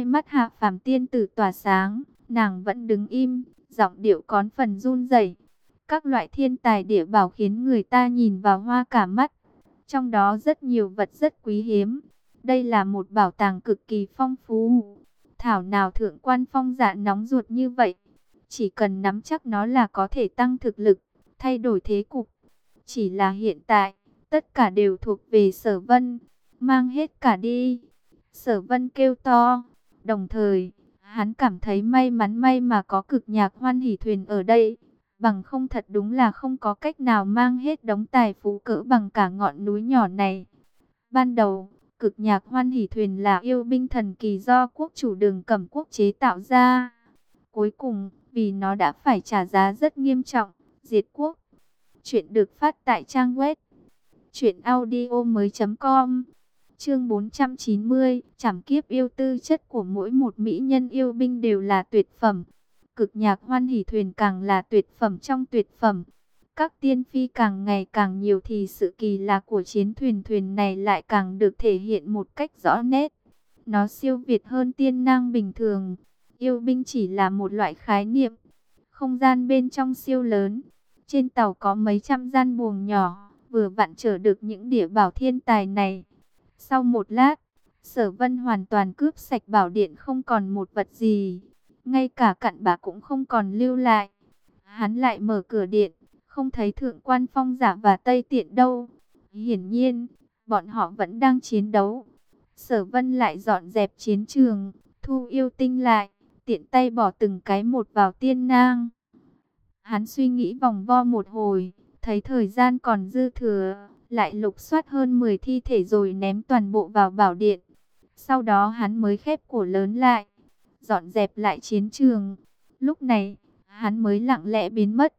Hai mắt hạ phàm tiên tử tỏa sáng, nàng vẫn đứng im, giọng điệu có phần run rẩy. Các loại thiên tài địa bảo khiến người ta nhìn vào hoa cả mắt. Trong đó rất nhiều vật rất quý hiếm. Đây là một bảo tàng cực kỳ phong phú. Thảo nào thượng quan phong dạ nóng ruột như vậy. Chỉ cần nắm chắc nó là có thể tăng thực lực, thay đổi thế cục. Chỉ là hiện tại, tất cả đều thuộc về sở vân. Mang hết cả đi. Sở vân kêu to. Đồng thời, hắn cảm thấy may mắn may mà có cực nhạc hoan hỷ thuyền ở đây. Bằng không thật đúng là không có cách nào mang hết đống tài phú cỡ bằng cả ngọn núi nhỏ này. Ban đầu, cực nhạc hoan hỷ thuyền là yêu binh thần kỳ do quốc chủ đường cẩm quốc chế tạo ra. Cuối cùng, vì nó đã phải trả giá rất nghiêm trọng, diệt quốc. Chuyện được phát tại trang web chuyện audio mới.com Chương 490, chảm kiếp yêu tư chất của mỗi một mỹ nhân yêu binh đều là tuyệt phẩm. Cực nhạc hoan hỷ thuyền càng là tuyệt phẩm trong tuyệt phẩm. Các tiên phi càng ngày càng nhiều thì sự kỳ lạ của chiến thuyền thuyền này lại càng được thể hiện một cách rõ nét. Nó siêu việt hơn tiên năng bình thường. Yêu binh chỉ là một loại khái niệm. Không gian bên trong siêu lớn. Trên tàu có mấy trăm gian buồng nhỏ, vừa vặn trở được những địa bảo thiên tài này. Sau một lát, sở vân hoàn toàn cướp sạch bảo điện không còn một vật gì. Ngay cả cặn bà cũng không còn lưu lại. Hắn lại mở cửa điện, không thấy thượng quan phong giả và tây tiện đâu. Hiển nhiên, bọn họ vẫn đang chiến đấu. Sở vân lại dọn dẹp chiến trường, thu yêu tinh lại, tiện tay bỏ từng cái một vào tiên nang. Hắn suy nghĩ vòng vo một hồi, thấy thời gian còn dư thừa, lại lục soát hơn 10 thi thể rồi ném toàn bộ vào bảo điện. Sau đó hắn mới khép cổ lớn lại, dọn dẹp lại chiến trường. Lúc này, hắn mới lặng lẽ biến mất.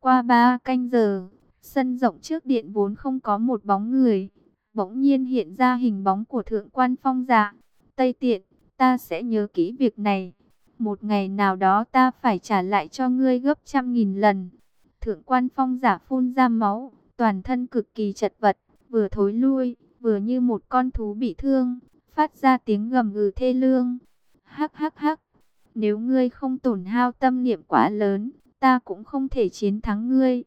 Qua ba canh giờ, sân rộng trước điện vốn không có một bóng người. Bỗng nhiên hiện ra hình bóng của thượng quan phong dạ. Tây tiện, ta sẽ nhớ kỹ việc này. Một ngày nào đó ta phải trả lại cho ngươi gấp trăm nghìn lần. Thượng quan phong giả phun ra máu, toàn thân cực kỳ chật vật, vừa thối lui, vừa như một con thú bị thương, phát ra tiếng gầm gừ thê lương. Hắc hắc hắc, nếu ngươi không tổn hao tâm niệm quá lớn, ta cũng không thể chiến thắng ngươi.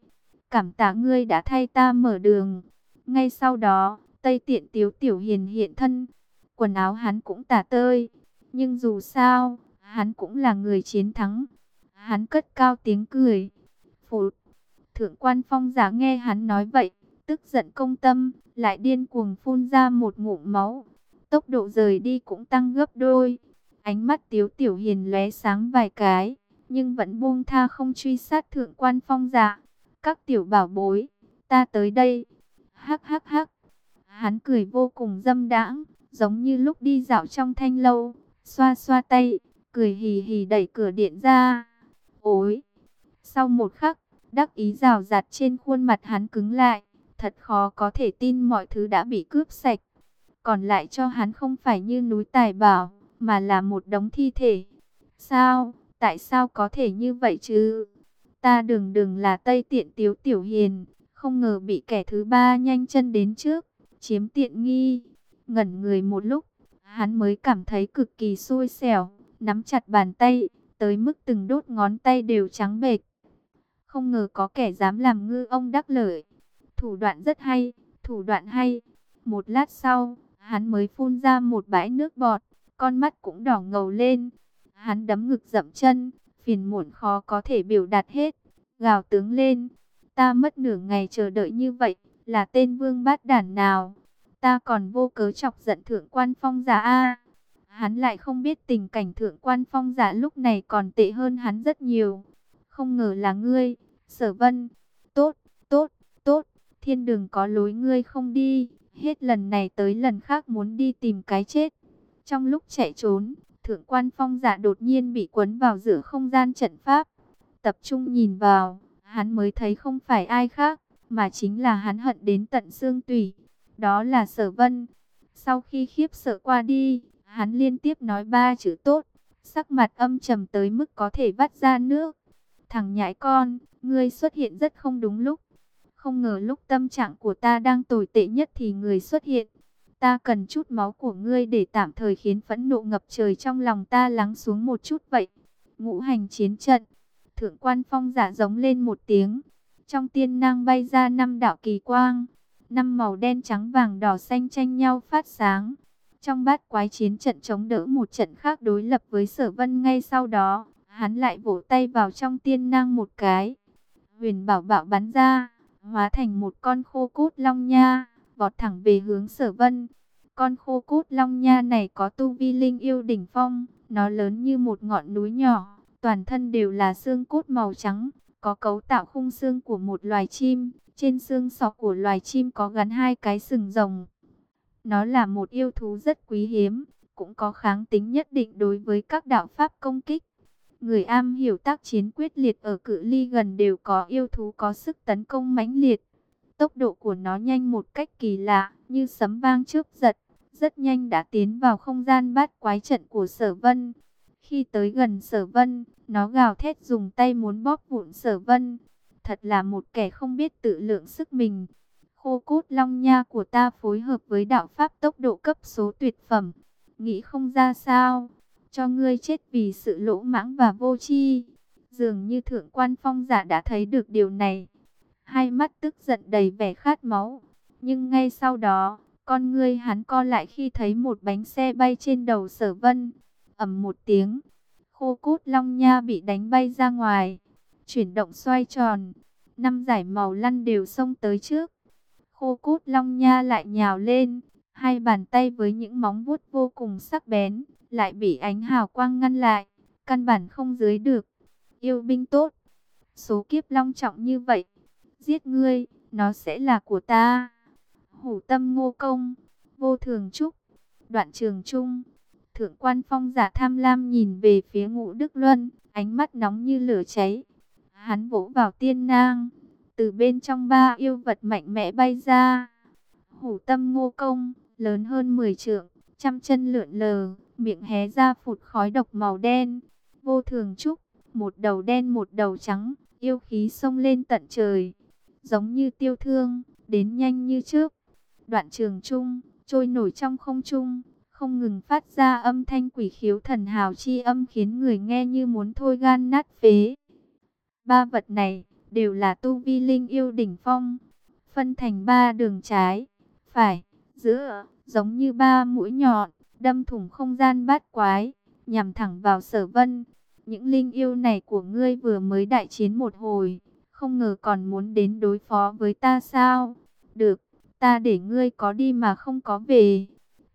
Cảm tạ ngươi đã thay ta mở đường. Ngay sau đó, Tây Tiện Tiếu Tiểu Hiền hiện thân, quần áo hắn cũng tả tơi, nhưng dù sao, hắn cũng là người chiến thắng. Hắn cất cao tiếng cười. Phụt, Thượng quan phong giả nghe hắn nói vậy, tức giận công tâm, lại điên cuồng phun ra một ngụm máu. Tốc độ rời đi cũng tăng gấp đôi. Ánh mắt tiếu tiểu hiền lóe sáng vài cái, nhưng vẫn buông tha không truy sát thượng quan phong giả. Các tiểu bảo bối, ta tới đây. Hắc hắc hắc. Hắn cười vô cùng dâm đãng, giống như lúc đi dạo trong thanh lâu, xoa xoa tay, cười hì hì đẩy cửa điện ra. Ôi! Sau một khắc, Đắc ý rào rạt trên khuôn mặt hắn cứng lại. Thật khó có thể tin mọi thứ đã bị cướp sạch. Còn lại cho hắn không phải như núi tài bảo, mà là một đống thi thể. Sao? Tại sao có thể như vậy chứ? Ta đừng đừng là Tây Tiện Tiếu Tiểu Hiền, không ngờ bị kẻ thứ ba nhanh chân đến trước, chiếm tiện nghi. Ngẩn người một lúc, hắn mới cảm thấy cực kỳ xui xẻo, nắm chặt bàn tay, tới mức từng đốt ngón tay đều trắng bệch. Không ngờ có kẻ dám làm ngư ông đắc lợi. Thủ đoạn rất hay, thủ đoạn hay. Một lát sau, hắn mới phun ra một bãi nước bọt, con mắt cũng đỏ ngầu lên. Hắn đấm ngực dậm chân, phiền muộn khó có thể biểu đạt hết. Gào tướng lên, ta mất nửa ngày chờ đợi như vậy, là tên vương bát đản nào? Ta còn vô cớ chọc giận thượng quan phong giả A. Hắn lại không biết tình cảnh thượng quan phong giả lúc này còn tệ hơn hắn rất nhiều. Không ngờ là ngươi, sở vân. Tốt, tốt, tốt, thiên đường có lối ngươi không đi. Hết lần này tới lần khác muốn đi tìm cái chết. Trong lúc chạy trốn, thượng quan phong giả đột nhiên bị quấn vào giữa không gian trận pháp. Tập trung nhìn vào, hắn mới thấy không phải ai khác, mà chính là hắn hận đến tận xương tủy. Đó là sở vân. Sau khi khiếp sợ qua đi, hắn liên tiếp nói ba chữ tốt, sắc mặt âm trầm tới mức có thể vắt ra nước. Thằng nhãi con, ngươi xuất hiện rất không đúng lúc. Không ngờ lúc tâm trạng của ta đang tồi tệ nhất thì người xuất hiện. Ta cần chút máu của ngươi để tạm thời khiến phẫn nộ ngập trời trong lòng ta lắng xuống một chút vậy. Ngũ hành chiến trận. Thượng quan phong giả giống lên một tiếng. Trong tiên nang bay ra năm đạo kỳ quang. Năm màu đen trắng vàng đỏ xanh tranh nhau phát sáng. Trong bát quái chiến trận chống đỡ một trận khác đối lập với sở vân ngay sau đó. Hắn lại vỗ tay vào trong tiên năng một cái. Huyền bảo bạo bắn ra. Hóa thành một con khô cốt long nha. Vọt thẳng về hướng sở vân. Con khô cốt long nha này có tu vi linh yêu đỉnh phong. Nó lớn như một ngọn núi nhỏ. Toàn thân đều là xương cốt màu trắng. Có cấu tạo khung xương của một loài chim. Trên xương sọ của loài chim có gắn hai cái sừng rồng. Nó là một yêu thú rất quý hiếm, cũng có kháng tính nhất định đối với các đạo pháp công kích. Người am hiểu tác chiến quyết liệt ở cự ly gần đều có yêu thú có sức tấn công mãnh liệt. Tốc độ của nó nhanh một cách kỳ lạ, như sấm vang chớp giật, rất nhanh đã tiến vào không gian bát quái trận của sở vân. Khi tới gần sở vân, nó gào thét dùng tay muốn bóp vụn sở vân. Thật là một kẻ không biết tự lượng sức mình. Khô cốt long nha của ta phối hợp với đạo pháp tốc độ cấp số tuyệt phẩm. Nghĩ không ra sao. Cho ngươi chết vì sự lỗ mãng và vô tri. Dường như thượng quan phong giả đã thấy được điều này. Hai mắt tức giận đầy vẻ khát máu. Nhưng ngay sau đó, con ngươi hắn co lại khi thấy một bánh xe bay trên đầu sở vân. ầm một tiếng, khô cốt long nha bị đánh bay ra ngoài. Chuyển động xoay tròn, năm giải màu lăn đều xông tới trước. Khô cốt long nha lại nhào lên, hai bàn tay với những móng vuốt vô cùng sắc bén, lại bị ánh hào quang ngăn lại, căn bản không dưới được. Yêu binh tốt, số kiếp long trọng như vậy, giết ngươi, nó sẽ là của ta. Hủ tâm ngô công, vô thường trúc, đoạn trường trung. Thượng quan phong giả tham lam nhìn về phía ngũ Đức Luân, ánh mắt nóng như lửa cháy. Hắn vỗ vào tiên nang, từ bên trong ba yêu vật mạnh mẽ bay ra. Hủ tâm ngô công, lớn hơn 10 trượng, trăm chân lượn lờ, miệng hé ra phụt khói độc màu đen. Vô thường trúc, một đầu đen một đầu trắng, yêu khí xông lên tận trời. Giống như tiêu thương, đến nhanh như trước. Đoạn trường trung, trôi nổi trong không trung, không ngừng phát ra âm thanh quỷ khiếu thần hào chi âm khiến người nghe như muốn thôi gan nát phế. Ba vật này, đều là tu vi linh yêu đỉnh phong, phân thành ba đường trái, phải, giữa, giống như ba mũi nhọn, đâm thủng không gian bát quái, nhằm thẳng vào sở vân. Những linh yêu này của ngươi vừa mới đại chiến một hồi, không ngờ còn muốn đến đối phó với ta sao? Được, ta để ngươi có đi mà không có về.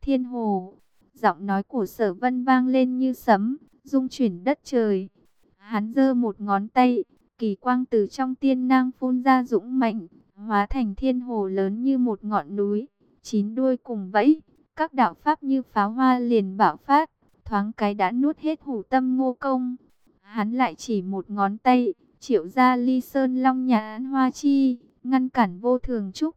Thiên hồ, giọng nói của sở vân vang lên như sấm, rung chuyển đất trời. Hắn giơ một ngón tay, Kỳ quang từ trong tiên nang phun ra dũng mạnh, hóa thành thiên hồ lớn như một ngọn núi, chín đuôi cùng vẫy, các đạo pháp như pháo hoa liền bạo phát, thoáng cái đã nuốt hết hủ tâm ngô công. Hắn lại chỉ một ngón tay, triệu ra ly sơn long nhà hoa chi, ngăn cản vô thường trúc.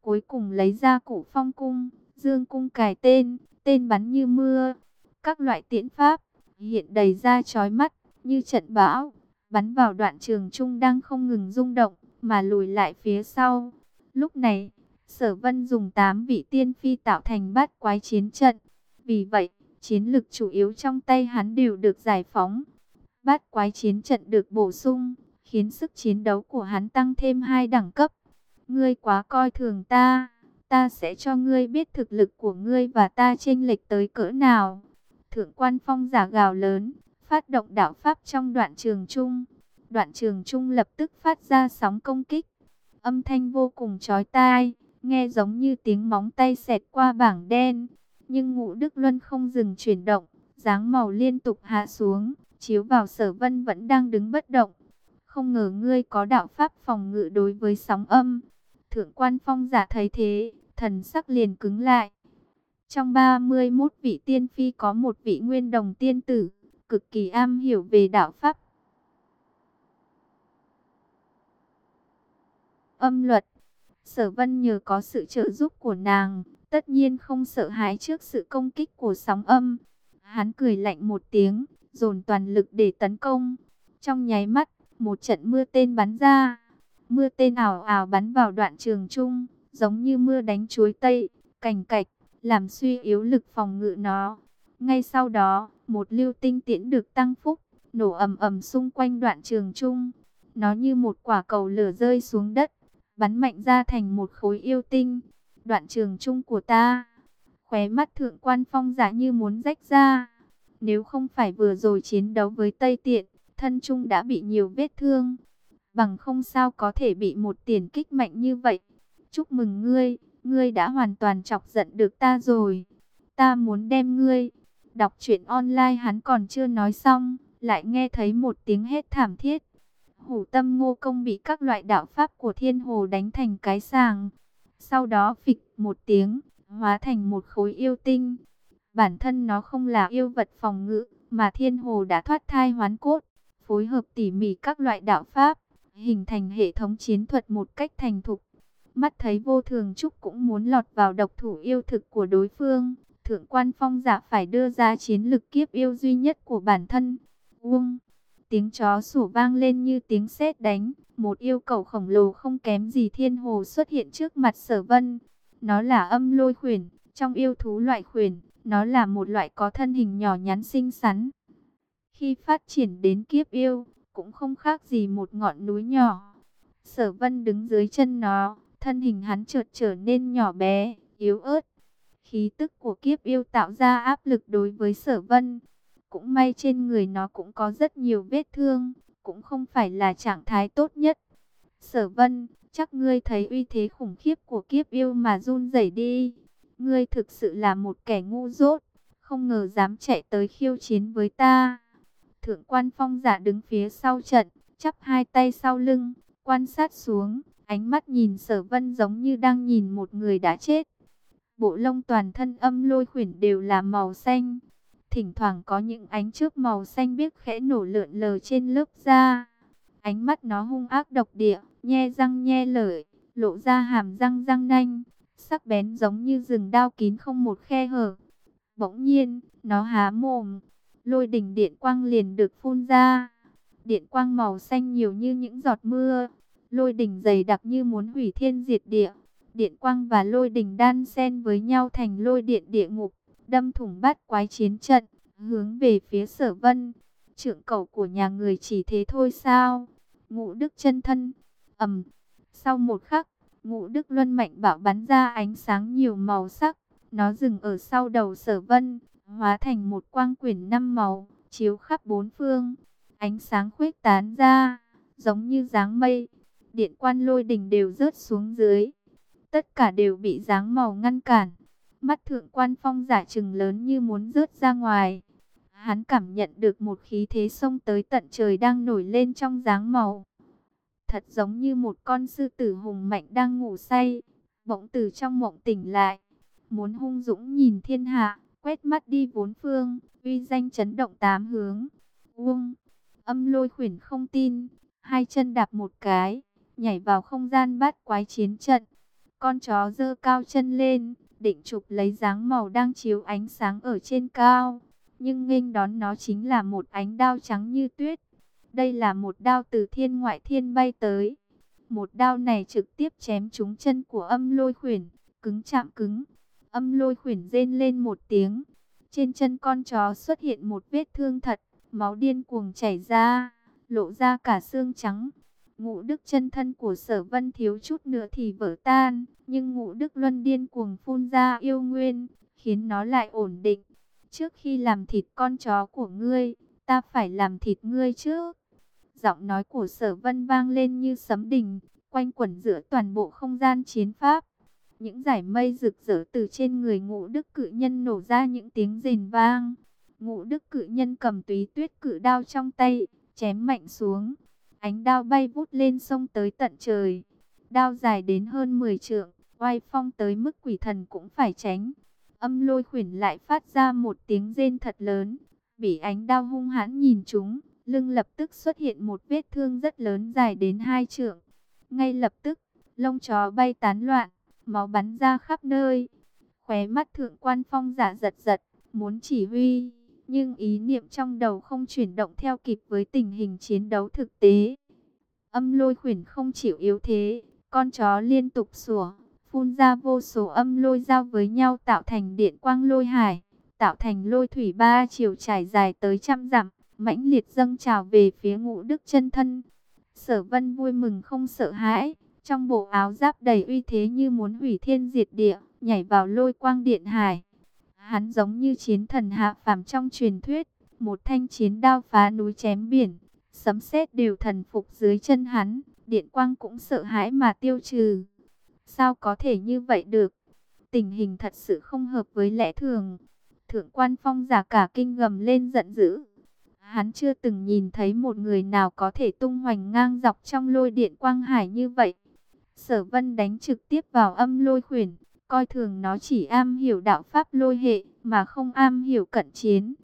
Cuối cùng lấy ra củ phong cung, dương cung cài tên, tên bắn như mưa. Các loại tiễn pháp, hiện đầy ra chói mắt, như trận bão bắn vào đoạn trường trung đang không ngừng rung động, mà lùi lại phía sau. Lúc này, Sở Vân dùng 8 vị tiên phi tạo thành bát quái chiến trận. Vì vậy, chiến lực chủ yếu trong tay hắn đều được giải phóng. Bát quái chiến trận được bổ sung, khiến sức chiến đấu của hắn tăng thêm hai đẳng cấp. Ngươi quá coi thường ta, ta sẽ cho ngươi biết thực lực của ngươi và ta chênh lệch tới cỡ nào. Thượng quan phong giả gào lớn, phát động đạo pháp trong đoạn trường trung. Đoạn trường trung lập tức phát ra sóng công kích. Âm thanh vô cùng chói tai, nghe giống như tiếng móng tay xẹt qua bảng đen. Nhưng ngũ Đức Luân không dừng chuyển động, dáng màu liên tục hạ xuống, chiếu vào sở vân vẫn đang đứng bất động. Không ngờ ngươi có đạo pháp phòng ngự đối với sóng âm. Thượng quan phong giả thấy thế, thần sắc liền cứng lại. Trong 31 vị tiên phi có một vị nguyên đồng tiên tử cực kỳ am hiểu về đạo pháp. Âm luật Sở vân nhờ có sự trợ giúp của nàng, tất nhiên không sợ hãi trước sự công kích của sóng âm. Hắn cười lạnh một tiếng, dồn toàn lực để tấn công. Trong nháy mắt, một trận mưa tên bắn ra. Mưa tên ảo ảo bắn vào đoạn trường trung, giống như mưa đánh chuối tây, cành cạch, làm suy yếu lực phòng ngự nó. Ngay sau đó, một lưu tinh tiễn được tăng phúc, nổ ầm ầm xung quanh đoạn trường trung. Nó như một quả cầu lửa rơi xuống đất, bắn mạnh ra thành một khối yêu tinh. Đoạn trường trung của ta, khóe mắt thượng quan phong giả như muốn rách ra. Nếu không phải vừa rồi chiến đấu với Tây Tiện, thân trung đã bị nhiều vết thương. Bằng không sao có thể bị một tiền kích mạnh như vậy. Chúc mừng ngươi, ngươi đã hoàn toàn chọc giận được ta rồi. Ta muốn đem ngươi. Đọc truyện online hắn còn chưa nói xong, lại nghe thấy một tiếng hét thảm thiết. Hủ tâm ngô công bị các loại đạo pháp của thiên hồ đánh thành cái sàng. Sau đó phịch một tiếng, hóa thành một khối yêu tinh. Bản thân nó không là yêu vật phòng ngự, mà thiên hồ đã thoát thai hoán cốt, phối hợp tỉ mỉ các loại đạo pháp, hình thành hệ thống chiến thuật một cách thành thục. Mắt thấy vô thường trúc cũng muốn lọt vào độc thủ yêu thực của đối phương, thượng quan phong giả phải đưa ra chiến lực kiếp yêu duy nhất của bản thân. Uông, tiếng chó sủa vang lên như tiếng sét đánh, một yêu cầu khổng lồ không kém gì thiên hồ xuất hiện trước mặt sở vân. Nó là âm lôi khuyển, trong yêu thú loại khuyển, nó là một loại có thân hình nhỏ nhắn xinh xắn. Khi phát triển đến kiếp yêu, cũng không khác gì một ngọn núi nhỏ. Sở vân đứng dưới chân nó, thân hình hắn chợt trở nên nhỏ bé, yếu ớt. Khí tức của kiếp yêu tạo ra áp lực đối với sở vân. Cũng may trên người nó cũng có rất nhiều vết thương, cũng không phải là trạng thái tốt nhất. Sở vân, chắc ngươi thấy uy thế khủng khiếp của kiếp yêu mà run rẩy đi. Ngươi thực sự là một kẻ ngu dốt, không ngờ dám chạy tới khiêu chiến với ta. Thượng quan phong giả đứng phía sau trận, chắp hai tay sau lưng, quan sát xuống, ánh mắt nhìn sở vân giống như đang nhìn một người đã chết. Bộ lông toàn thân âm lôi khuyển đều là màu xanh. Thỉnh thoảng có những ánh trước màu xanh biếc khẽ nổ lượn lờ trên lớp da. Ánh mắt nó hung ác độc địa, nhe răng nhe lợi, lộ ra hàm răng răng nanh, sắc bén giống như rừng đao kín không một khe hở. Bỗng nhiên, nó há mồm, lôi đỉnh điện quang liền được phun ra. Điện quang màu xanh nhiều như những giọt mưa, lôi đỉnh dày đặc như muốn hủy thiên diệt địa. Điện quang và lôi đỉnh đan xen với nhau thành lôi điện địa ngục, đâm thủng bát quái chiến trận, hướng về phía sở vân. Trưởng cầu của nhà người chỉ thế thôi sao? Ngũ đức chân thân, ầm. Sau một khắc, ngũ đức luân mạnh bảo bắn ra ánh sáng nhiều màu sắc. Nó dừng ở sau đầu sở vân, hóa thành một quang quyển năm màu, chiếu khắp bốn phương. Ánh sáng khuếch tán ra, giống như dáng mây. Điện quan lôi đình đều rớt xuống dưới. Tất cả đều bị dáng màu ngăn cản. Mắt thượng quan phong giả trừng lớn như muốn rớt ra ngoài. Hắn cảm nhận được một khí thế sông tới tận trời đang nổi lên trong dáng màu. Thật giống như một con sư tử hùng mạnh đang ngủ say. Bỗng từ trong mộng tỉnh lại. Muốn hung dũng nhìn thiên hạ quét mắt đi bốn phương, uy danh chấn động tám hướng. Uông, âm lôi khuyển không tin, hai chân đạp một cái, nhảy vào không gian bát quái chiến trận. Con chó dơ cao chân lên, định chụp lấy dáng màu đang chiếu ánh sáng ở trên cao. Nhưng nghênh đón nó chính là một ánh đao trắng như tuyết. Đây là một đao từ thiên ngoại thiên bay tới. Một đao này trực tiếp chém trúng chân của âm lôi khuyển, cứng chạm cứng. Âm lôi khuyển rên lên một tiếng. Trên chân con chó xuất hiện một vết thương thật, máu điên cuồng chảy ra, lộ ra cả xương trắng. Ngũ đức chân thân của sở vân thiếu chút nữa thì vỡ tan, nhưng ngũ đức luân điên cuồng phun ra yêu nguyên, khiến nó lại ổn định. Trước khi làm thịt con chó của ngươi, ta phải làm thịt ngươi trước. Giọng nói của sở vân vang lên như sấm đình, quanh quẩn giữa toàn bộ không gian chiến pháp. Những giải mây rực rỡ từ trên người ngũ đức cự nhân nổ ra những tiếng rền vang. Ngũ đức cự nhân cầm túy tuyết cự đao trong tay, chém mạnh xuống. Ánh đao bay vút lên sông tới tận trời. Đao dài đến hơn 10 trượng, oai phong tới mức quỷ thần cũng phải tránh. Âm lôi khuyển lại phát ra một tiếng rên thật lớn. Bị ánh đao hung hãn nhìn chúng, lưng lập tức xuất hiện một vết thương rất lớn dài đến hai trượng. Ngay lập tức, lông chó bay tán loạn, máu bắn ra khắp nơi. Khóe mắt thượng quan phong giả giật giật, muốn chỉ huy, nhưng ý niệm trong đầu không chuyển động theo kịp với tình hình chiến đấu thực tế. Âm lôi khuyển không chịu yếu thế, con chó liên tục sủa, phun ra vô số âm lôi giao với nhau tạo thành điện quang lôi hải, tạo thành lôi thủy ba chiều trải dài tới trăm dặm, mãnh liệt dâng trào về phía ngũ đức chân thân. Sở vân vui mừng không sợ hãi, trong bộ áo giáp đầy uy thế như muốn hủy thiên diệt địa, nhảy vào lôi quang điện hải. Hắn giống như chiến thần hạ phàm trong truyền thuyết, một thanh chiến đao phá núi chém biển, sấm sét đều thần phục dưới chân hắn, điện quang cũng sợ hãi mà tiêu trừ. Sao có thể như vậy được? Tình hình thật sự không hợp với lẽ thường. Thượng quan phong giả cả kinh gầm lên giận dữ. Hắn chưa từng nhìn thấy một người nào có thể tung hoành ngang dọc trong lôi điện quang hải như vậy. Sở vân đánh trực tiếp vào âm lôi khuyển, coi thường nó chỉ am hiểu đạo pháp lôi hệ, mà không am hiểu cận chiến.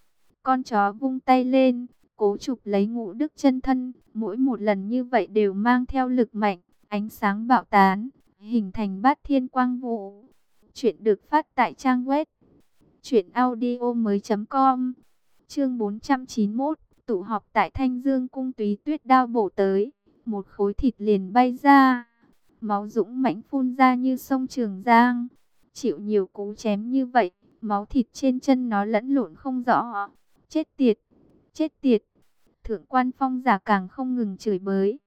Con chó vung tay lên, cố chụp lấy ngũ đức chân thân, mỗi một lần như vậy đều mang theo lực mạnh, ánh sáng bạo tán, hình thành bát thiên quang vụ. Chuyện được phát tại trang web truyệnaudiomoi.com. Chương 491, tụ họp tại Thanh Dương cung Túy Tuyết đao bổ tới, một khối thịt liền bay ra, máu dũng mãnh phun ra như sông Trường Giang. Chịu nhiều cú chém như vậy, máu thịt trên chân nó lẫn lộn không rõ. Chết tiệt, chết tiệt. Thượng quan phong giả càng không ngừng chửi bới.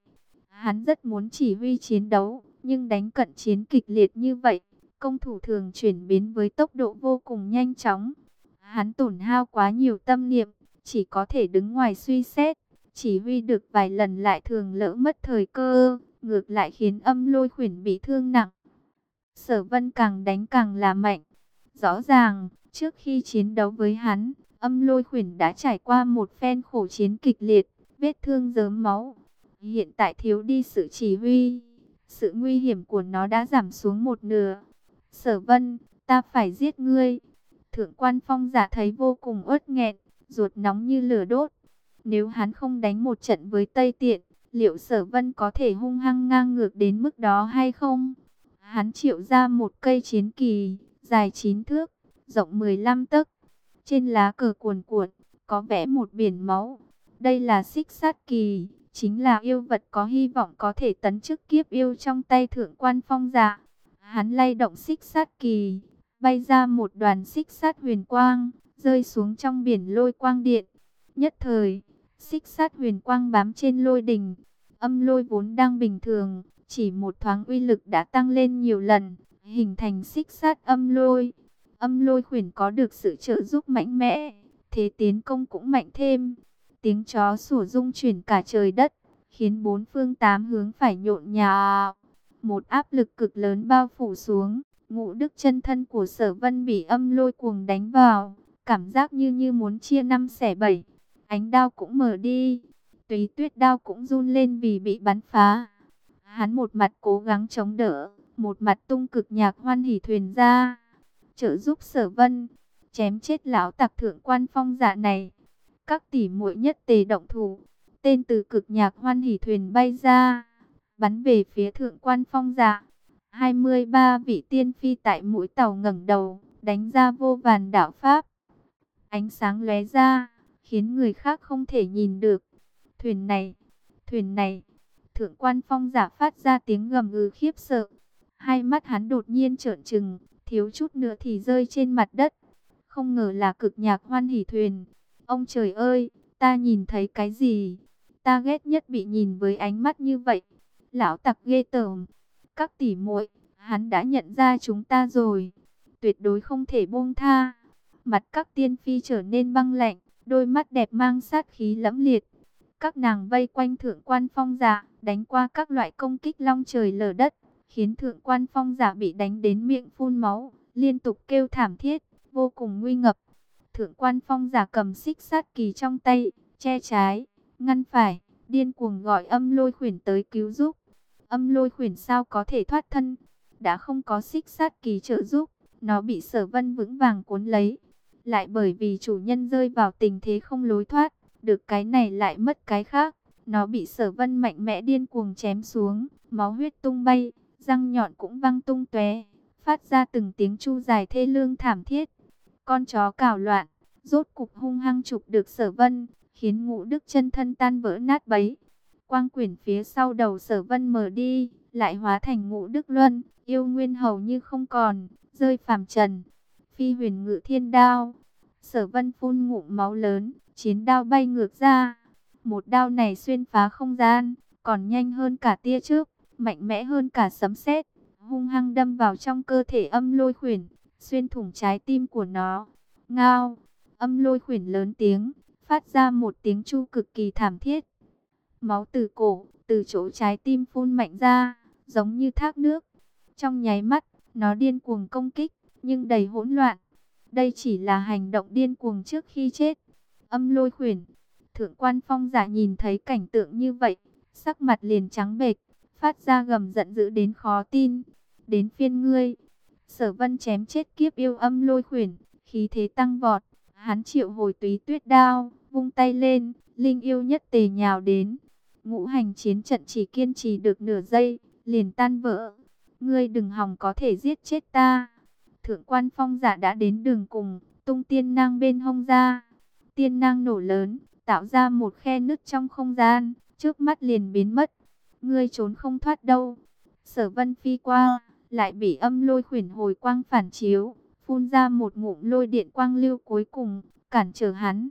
Hắn rất muốn chỉ huy chiến đấu, nhưng đánh cận chiến kịch liệt như vậy, công thủ thường chuyển biến với tốc độ vô cùng nhanh chóng. Hắn tổn hao quá nhiều tâm niệm, chỉ có thể đứng ngoài suy xét, chỉ huy được vài lần lại thường lỡ mất thời cơ, ngược lại khiến âm lôi khuyển bị thương nặng. Sở vân càng đánh càng là mạnh. Rõ ràng, trước khi chiến đấu với hắn, âm lôi khuyển đã trải qua một phen khổ chiến kịch liệt, vết thương dớm máu. Hiện tại thiếu đi sự chỉ huy, sự nguy hiểm của nó đã giảm xuống một nửa. Sở vân, ta phải giết ngươi. Thượng quan phong giả thấy vô cùng uất nghẹn, ruột nóng như lửa đốt. Nếu hắn không đánh một trận với Tây Tiện, liệu sở vân có thể hung hăng ngang ngược đến mức đó hay không? Hắn triệu ra một cây chiến kỳ, dài 9 thước, rộng 15 tấc. Trên lá cờ cuồn cuộn, có vẽ một biển máu. Đây là xích sát kỳ, chính là yêu vật có hy vọng có thể tấn chức kiếp yêu trong tay thượng quan phong dạ. Hắn lay động xích sát kỳ, bay ra một đoàn xích sát huyền quang, rơi xuống trong biển lôi quang điện. Nhất thời, xích sát huyền quang bám trên lôi đình, âm lôi vốn đang bình thường, chỉ một thoáng uy lực đã tăng lên nhiều lần, hình thành xích sát âm lôi. Âm lôi khuyển có được sự trợ giúp mạnh mẽ, thế tiến công cũng mạnh thêm. Tiếng chó sủa rung chuyển cả trời đất, khiến bốn phương tám hướng phải nhộn nhào. Một áp lực cực lớn bao phủ xuống, ngũ đức chân thân của sở vân bị âm lôi cuồng đánh vào, cảm giác như như muốn chia năm xẻ bảy. Ánh đao cũng mở đi, túy tuyết đao cũng run lên vì bị bắn phá. Hắn một mặt cố gắng chống đỡ, một mặt tung cực nhạc hoan hỉ thuyền ra, trợ giúp sở vân, chém chết lão tặc thượng quan phong dạ này. Các tỷ muội nhất tề động thủ, tên từ cực nhạc hoan hỉ thuyền bay ra, bắn về phía thượng quan phong dạ. 23 vị tiên phi tại mũi tàu ngẩng đầu, đánh ra vô vàn đạo pháp. Ánh sáng lóe ra, khiến người khác không thể nhìn được. Thuyền này, thuyền này, thượng quan phong giả phát ra tiếng gầm gừ khiếp sợ. Hai mắt hắn đột nhiên trợn trừng, thiếu chút nữa thì rơi trên mặt đất. Không ngờ là cực nhạc hoan hỉ thuyền. Ông trời ơi, ta nhìn thấy cái gì? Ta ghét nhất bị nhìn với ánh mắt như vậy. Lão tặc ghê tởm. Các tỷ muội, hắn đã nhận ra chúng ta rồi. Tuyệt đối không thể buông tha. Mặt các tiên phi trở nên băng lạnh, đôi mắt đẹp mang sát khí lẫm liệt. Các nàng vây quanh thượng quan phong giả, đánh qua các loại công kích long trời lở đất, khiến thượng quan phong giả bị đánh đến miệng phun máu, liên tục kêu thảm thiết, vô cùng nguy ngập. Thượng quan phong giả cầm xích sát kỳ trong tay, che trái, ngăn phải, điên cuồng gọi âm lôi khuyển tới cứu giúp. Âm lôi khuyển sao có thể thoát thân, đã không có xích sát kỳ trợ giúp, nó bị sở vân vững vàng cuốn lấy. Lại bởi vì chủ nhân rơi vào tình thế không lối thoát, được cái này lại mất cái khác. Nó bị sở vân mạnh mẽ điên cuồng chém xuống, máu huyết tung bay, răng nhọn cũng văng tung tóe, phát ra từng tiếng chu dài thê lương thảm thiết. Con chó cào loạn, rốt cục hung hăng chụp được sở vân, khiến ngũ đức chân thân tan vỡ nát bấy. quang quyển phía sau đầu sở vân mở đi, lại hóa thành ngũ đức luân, yêu nguyên hầu như không còn, rơi phàm trần. Phi huyền ngự thiên đao, sở vân phun ngụm máu lớn, chiến đao bay ngược ra. Một đao này xuyên phá không gian, còn nhanh hơn cả tia trước, mạnh mẽ hơn cả sấm sét, hung hăng đâm vào trong cơ thể âm lôi khuyển, xuyên thủng trái tim của nó. Ngao, âm lôi khuyển lớn tiếng, phát ra một tiếng chu cực kỳ thảm thiết. Máu từ cổ, từ chỗ trái tim phun mạnh ra, giống như thác nước. Trong nháy mắt, nó điên cuồng công kích, nhưng đầy hỗn loạn. Đây chỉ là hành động điên cuồng trước khi chết. Âm lôi khuyển. Thượng quan phong giả nhìn thấy cảnh tượng như vậy, sắc mặt liền trắng bệch, phát ra gầm giận dữ đến khó tin. Đến phiên ngươi. Sở vân chém chết kiếp yêu âm lôi khuyển, khí thế tăng vọt. Hắn triệu hồi túy tuyết đao, vung tay lên, linh yêu nhất tề nhào đến. Ngũ hành chiến trận chỉ kiên trì được nửa giây, liền tan vỡ. Ngươi đừng hòng có thể giết chết ta. Thượng quan phong giả đã đến đường cùng, tung tiên nang bên hông ra. Tiên nang nổ lớn, tạo ra một khe nứt trong không gian, trước mắt liền biến mất. Ngươi trốn không thoát đâu. Sở vân phi qua, lại bị âm lôi khuyển hồi quang phản chiếu, phun ra một ngụm lôi điện quang lưu cuối cùng, cản trở hắn.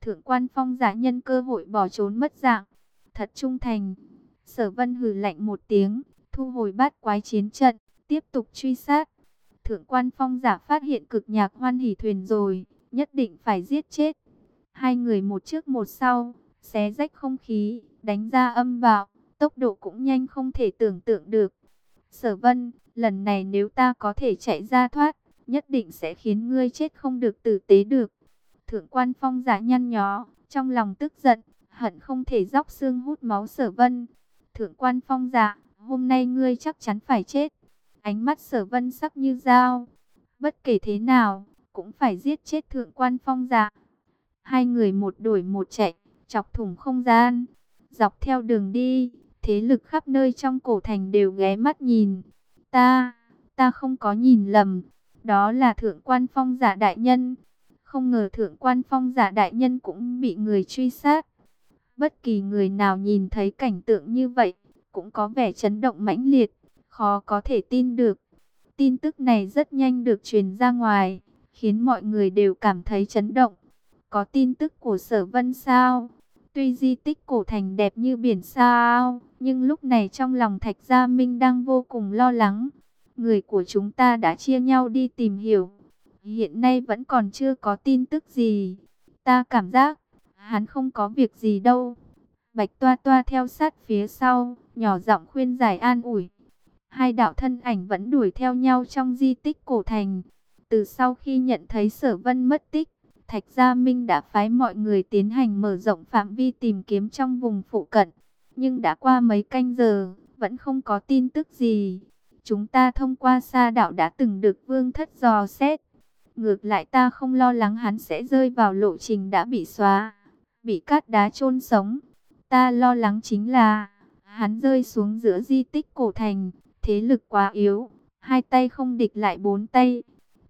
Thượng quan phong giả nhân cơ hội bỏ trốn mất dạng, thật trung thành. Sở vân hừ lạnh một tiếng, thu hồi bát quái chiến trận, tiếp tục truy sát. Thượng quan phong giả phát hiện cực nhạc hoan hỉ thuyền rồi, nhất định phải giết chết. Hai người một trước một sau, xé rách không khí, đánh ra âm bạo, tốc độ cũng nhanh không thể tưởng tượng được. Sở vân, lần này nếu ta có thể chạy ra thoát, nhất định sẽ khiến ngươi chết không được tử tế được. Thượng quan phong giả nhăn nhó, trong lòng tức giận, hận không thể dốc xương hút máu sở vân. Thượng quan phong giả, hôm nay ngươi chắc chắn phải chết. Ánh mắt sở vân sắc như dao. Bất kể thế nào, cũng phải giết chết thượng quan phong Dạ. Hai người một đuổi một chạy, chọc thủng không gian. Dọc theo đường đi, thế lực khắp nơi trong cổ thành đều ghé mắt nhìn. Ta, ta không có nhìn lầm. Đó là thượng quan phong giả đại nhân. Không ngờ thượng quan phong giả đại nhân cũng bị người truy sát. Bất kỳ người nào nhìn thấy cảnh tượng như vậy, cũng có vẻ chấn động mãnh liệt, khó có thể tin được. Tin tức này rất nhanh được truyền ra ngoài, khiến mọi người đều cảm thấy chấn động. Có tin tức của sở vân sao? Tuy di tích cổ thành đẹp như biển sao, nhưng lúc này trong lòng Thạch Gia Minh đang vô cùng lo lắng. Người của chúng ta đã chia nhau đi tìm hiểu. Hiện nay vẫn còn chưa có tin tức gì. Ta cảm giác, hắn không có việc gì đâu. Bạch Toa Toa theo sát phía sau, nhỏ giọng khuyên giải an ủi. Hai đạo thân ảnh vẫn đuổi theo nhau trong di tích cổ thành. Từ sau khi nhận thấy sở vân mất tích, Thạch Gia Minh đã phái mọi người tiến hành mở rộng phạm vi tìm kiếm trong vùng phụ cận. Nhưng đã qua mấy canh giờ, vẫn không có tin tức gì. Chúng ta thông qua xa đạo đã từng được vương thất dò xét. Ngược lại ta không lo lắng hắn sẽ rơi vào lộ trình đã bị xóa, bị cát đá chôn sống. Ta lo lắng chính là, hắn rơi xuống giữa di tích cổ thành, thế lực quá yếu, hai tay không địch lại bốn tay.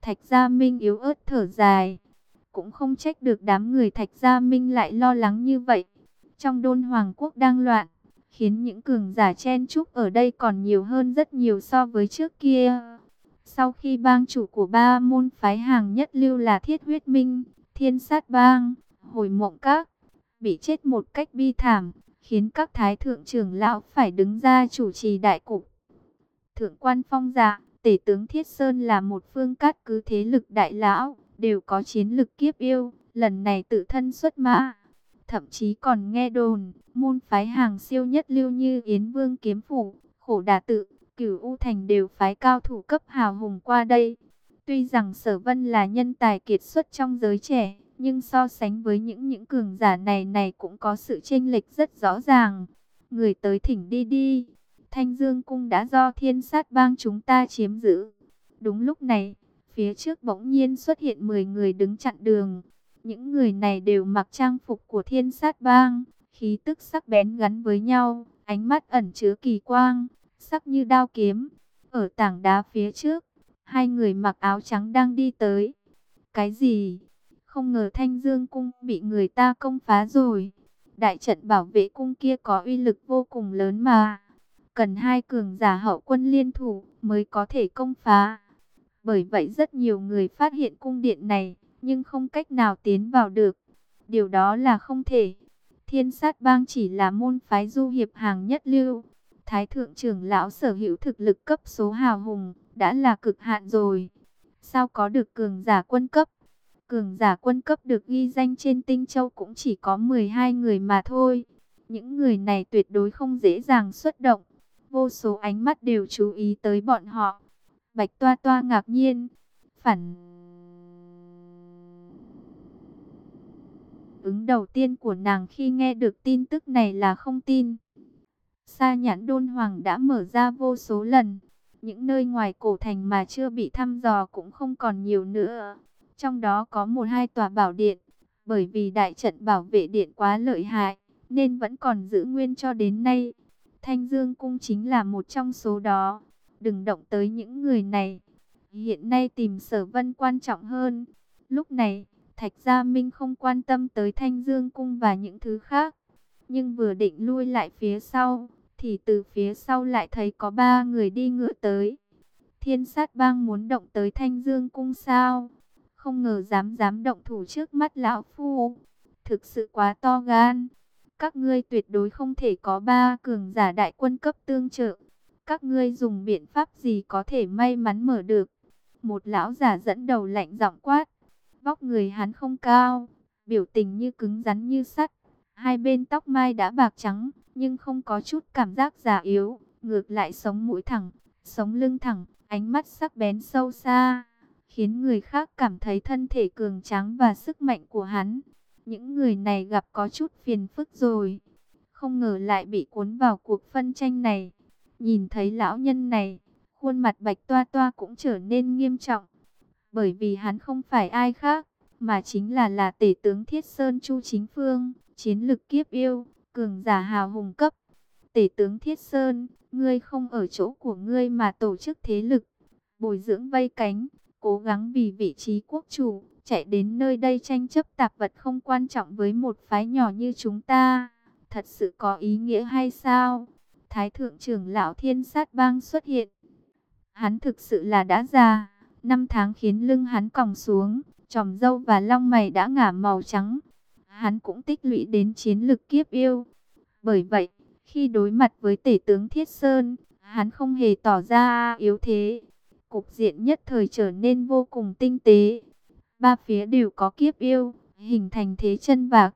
Thạch Gia Minh yếu ớt thở dài, cũng không trách được đám người Thạch Gia Minh lại lo lắng như vậy. Trong đôn Hoàng Quốc đang loạn, khiến những cường giả chen chúc ở đây còn nhiều hơn rất nhiều so với trước kia. Sau khi bang chủ của ba môn phái hàng nhất lưu là Thiết Huyết Minh, Thiên Sát Bang, Hồi Mộng Các, bị chết một cách bi thảm, khiến các thái thượng trưởng lão phải đứng ra chủ trì đại cục. Thượng quan phong dạ, tể tướng Thiết Sơn là một phương cát cứ thế lực đại lão, đều có chiến lực kiếp yêu, lần này tự thân xuất mã. Thậm chí còn nghe đồn, môn phái hàng siêu nhất lưu như Yến Vương Kiếm Phủ, Khổ Đà Tự, Cửu U Thành đều phái cao thủ cấp hào hùng qua đây. Tuy rằng Sở Vân là nhân tài kiệt xuất trong giới trẻ, nhưng so sánh với những những cường giả này này cũng có sự chênh lệch rất rõ ràng. Người tới thỉnh đi đi. Thanh Dương cung đã do Thiên Sát bang chúng ta chiếm giữ. Đúng lúc này, phía trước bỗng nhiên xuất hiện 10 người đứng chặn đường. Những người này đều mặc trang phục của Thiên Sát bang, khí tức sắc bén gắn với nhau, ánh mắt ẩn chứa kỳ quang, sắc như đao kiếm. Ở tảng đá phía trước, hai người mặc áo trắng đang đi tới. Cái gì? Không ngờ Thanh Dương Cung bị người ta công phá rồi. đại trận bảo vệ cung kia có uy lực vô cùng lớn mà. Cần hai cường giả hậu quân liên thủ mới có thể công phá. Bởi vậy rất nhiều người phát hiện cung điện này, nhưng không cách nào tiến vào được. Điều đó là không thể. Thiên sát bang chỉ là môn phái du hiệp hàng nhất lưu. Thái thượng trưởng lão sở hữu thực lực cấp số hào hùng, đã là cực hạn rồi. Sao có được cường giả quân cấp? Cường giả quân cấp được ghi danh trên tinh châu cũng chỉ có 12 người mà thôi. Những người này tuyệt đối không dễ dàng xuất động. Vô số ánh mắt đều chú ý tới bọn họ. Bạch Toa Toa ngạc nhiên. Phản ứng đầu tiên của nàng khi nghe được tin tức này là không tin. Sa nhãn đôn hoàng đã mở ra vô số lần. Những nơi ngoài cổ thành mà chưa bị thăm dò cũng không còn nhiều nữa. Trong đó có một hai tòa bảo điện. Bởi vì đại trận bảo vệ điện quá lợi hại, nên vẫn còn giữ nguyên cho đến nay. Thanh Dương Cung chính là một trong số đó. Đừng động tới những người này. Hiện nay tìm sở vân quan trọng hơn. Lúc này, Thạch Gia Minh không quan tâm tới Thanh Dương Cung và những thứ khác. Nhưng vừa định lui lại phía sau, thì từ phía sau lại thấy có ba người đi ngựa tới. Thiên sát bang muốn động tới Thanh Dương Cung sao? Không ngờ dám dám động thủ trước mắt lão phu. Thực sự quá to gan. Các ngươi tuyệt đối không thể có ba cường giả đại quân cấp tương trợ. Các ngươi dùng biện pháp gì có thể may mắn mở được? Một lão giả dẫn đầu lạnh giọng quát. Vóc người hắn không cao, biểu tình như cứng rắn như sắt. Hai bên tóc mai đã bạc trắng, nhưng không có chút cảm giác già yếu. Ngược lại sống mũi thẳng, sống lưng thẳng, ánh mắt sắc bén sâu xa. Khiến người khác cảm thấy thân thể cường tráng và sức mạnh của hắn. Những người này gặp có chút phiền phức rồi. Không ngờ lại bị cuốn vào cuộc phân tranh này. Nhìn thấy lão nhân này, khuôn mặt bạch toa toa cũng trở nên nghiêm trọng bởi vì hắn không phải ai khác, mà chính là là tể tướng Thiết Sơn Chu Chính Phương, chiến lực kiếp yêu, cường giả hào hùng cấp. Tể tướng Thiết Sơn, ngươi không ở chỗ của ngươi mà tổ chức thế lực, bồi dưỡng vây cánh, cố gắng vì vị trí quốc chủ, chạy đến nơi đây tranh chấp tạp vật không quan trọng với một phái nhỏ như chúng ta. Thật sự có ý nghĩa hay sao? Thái thượng trưởng lão thiên sát bang xuất hiện. Hắn thực sự là đã già Năm tháng khiến lưng hắn còng xuống, tròm dâu và long mày đã ngả màu trắng. Hắn cũng tích lũy đến chiến lực kiếp yêu. Bởi vậy, khi đối mặt với tể tướng Thiết Sơn, hắn không hề tỏ ra yếu thế. Cục diện nhất thời trở nên vô cùng tinh tế. Ba phía đều có kiếp yêu, hình thành thế chân vạc.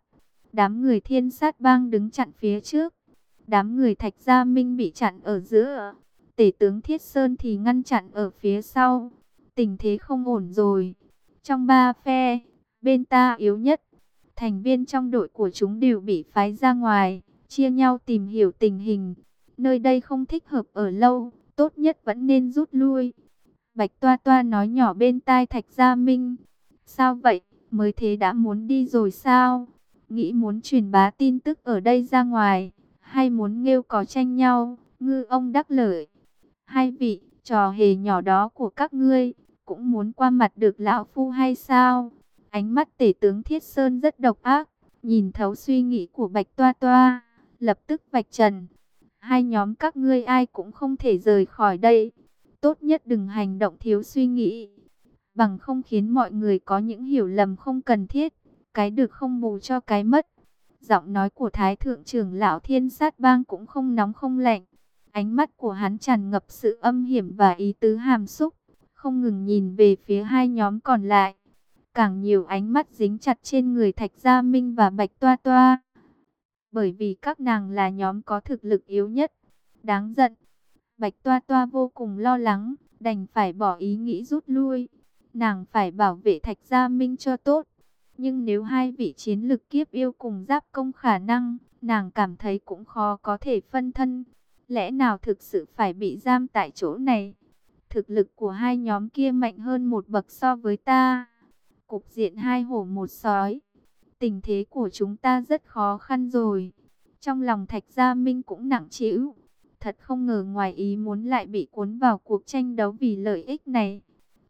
Đám người thiên sát bang đứng chặn phía trước. Đám người thạch gia minh bị chặn ở giữa. Tể tướng Thiết Sơn thì ngăn chặn ở phía sau tình thế không ổn rồi. Trong ba phe, bên ta yếu nhất, thành viên trong đội của chúng đều bị phái ra ngoài, chia nhau tìm hiểu tình hình. Nơi đây không thích hợp ở lâu, tốt nhất vẫn nên rút lui. Bạch Toa Toa nói nhỏ bên tai Thạch Gia Minh. Sao vậy, mới thế đã muốn đi rồi sao? Nghĩ muốn truyền bá tin tức ở đây ra ngoài, hay muốn nghêu có tranh nhau, ngư ông đắc lợi. Hai vị, trò hề nhỏ đó của các ngươi, cũng muốn qua mặt được lão phu hay sao? Ánh mắt tể tướng Thiết Sơn rất độc ác, nhìn thấu suy nghĩ của Bạch Toa Toa, lập tức vạch trần. Hai nhóm các ngươi ai cũng không thể rời khỏi đây. Tốt nhất đừng hành động thiếu suy nghĩ, bằng không khiến mọi người có những hiểu lầm không cần thiết, cái được không bù cho cái mất. Giọng nói của Thái Thượng trưởng Lão Thiên Sát Bang cũng không nóng không lạnh. Ánh mắt của hắn tràn ngập sự âm hiểm và ý tứ hàm xúc không ngừng nhìn về phía hai nhóm còn lại. Càng nhiều ánh mắt dính chặt trên người Thạch Gia Minh và Bạch Toa Toa. Bởi vì các nàng là nhóm có thực lực yếu nhất. Đáng giận. Bạch Toa Toa vô cùng lo lắng, đành phải bỏ ý nghĩ rút lui. Nàng phải bảo vệ Thạch Gia Minh cho tốt. Nhưng nếu hai vị chiến lực kiếp yêu cùng giáp công khả năng, nàng cảm thấy cũng khó có thể phân thân. Lẽ nào thực sự phải bị giam tại chỗ này? Thực lực của hai nhóm kia mạnh hơn một bậc so với ta. Cục diện hai hổ một sói. Tình thế của chúng ta rất khó khăn rồi. Trong lòng Thạch Gia Minh cũng nặng trĩu. Thật không ngờ ngoài ý muốn lại bị cuốn vào cuộc tranh đấu vì lợi ích này.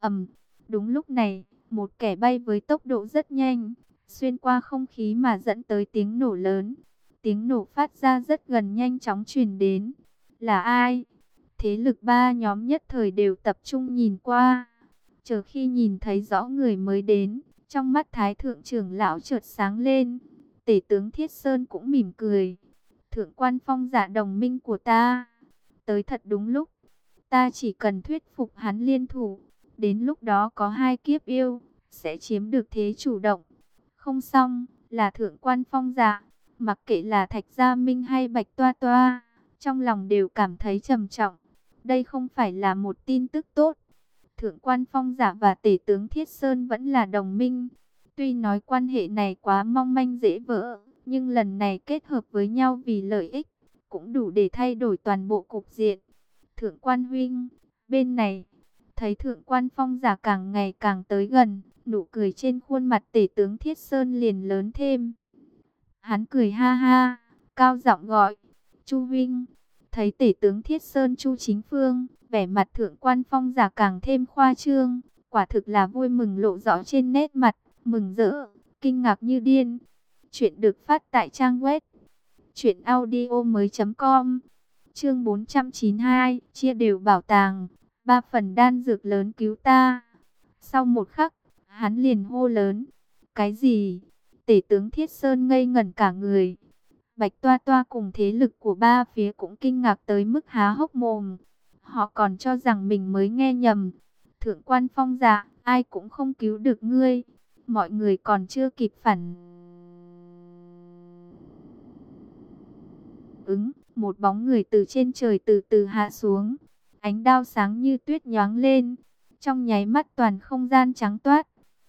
ầm, đúng lúc này, một kẻ bay với tốc độ rất nhanh, xuyên qua không khí mà dẫn tới tiếng nổ lớn. tiếng nổ phát ra rất gần nhanh chóng truyền đến. Là ai? Thế lực ba nhóm nhất thời đều tập trung nhìn qua. Chờ khi nhìn thấy rõ người mới đến, trong mắt thái thượng trưởng lão chợt sáng lên. Tể tướng Thiết Sơn cũng mỉm cười. Thượng quan phong giả đồng minh của ta. Tới thật đúng lúc. Ta chỉ cần thuyết phục hắn liên thủ. Đến lúc đó có hai kiếp yêu. Sẽ chiếm được thế chủ động. Không xong, là thượng quan phong giả. Mặc kệ là thạch gia minh hay bạch toa toa. Trong lòng đều cảm thấy trầm trọng. Đây không phải là một tin tức tốt. Thượng quan phong giả và tể tướng Thiết Sơn vẫn là đồng minh. Tuy nói quan hệ này quá mong manh dễ vỡ, nhưng lần này kết hợp với nhau vì lợi ích, cũng đủ để thay đổi toàn bộ cục diện. Thượng quan huynh, bên này, thấy thượng quan phong giả càng ngày càng tới gần, nụ cười trên khuôn mặt tể tướng Thiết Sơn liền lớn thêm. Hắn cười ha ha, cao giọng gọi, Chu vinh thấy tể tướng Thiết Sơn Chu Chính Phương, vẻ mặt thượng quan phong giả càng thêm khoa trương, quả thực là vui mừng lộ rõ trên nét mặt mừng rỡ, kinh ngạc như điên. Chuyện được phát tại trang web truyệnaudiomoi.com. Chương 492, chia đều bảo tàng, ba phần đan dược lớn cứu ta. Sau một khắc, hắn liền hô lớn, "Cái gì?" Tể tướng Thiết Sơn ngây ngẩn cả người. Bạch Toa Toa cùng thế lực của ba phía cũng kinh ngạc tới mức há hốc mồm. Họ còn cho rằng mình mới nghe nhầm. Thượng quan phong dạ, ai cũng không cứu được ngươi mọi người còn chưa kịp phản ứng, một bóng người từ trên trời từ từ hạ xuống, ánh đao sáng như tuyết nhoáng lên, trong nháy mắt toàn không gian trắng toát.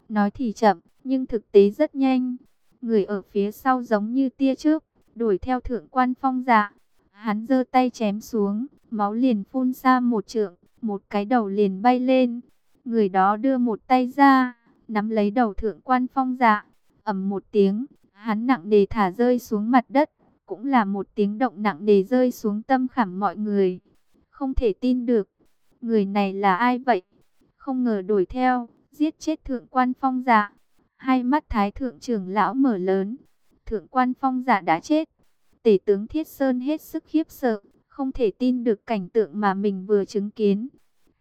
Nói thì chậm, nhưng thực tế rất nhanh. Người ở phía sau giống như tia chớp, đuổi theo thượng quan phong dạ. Hắn giơ tay chém xuống, máu liền phun ra một trượng, một cái đầu liền bay lên. Người đó đưa một tay ra, nắm lấy đầu thượng quan phong dạ, ầm một tiếng, hắn nặng nề thả rơi xuống mặt đất, cũng là một tiếng động nặng nề rơi xuống tâm khảm mọi người. Không thể tin được, người này là ai vậy? Không ngờ đuổi theo, giết chết thượng quan phong dạ. Hai mắt thái thượng trưởng lão mở lớn, thượng quan phong dạ đã chết. Tể tướng Thiết Sơn hết sức khiếp sợ, không thể tin được cảnh tượng mà mình vừa chứng kiến.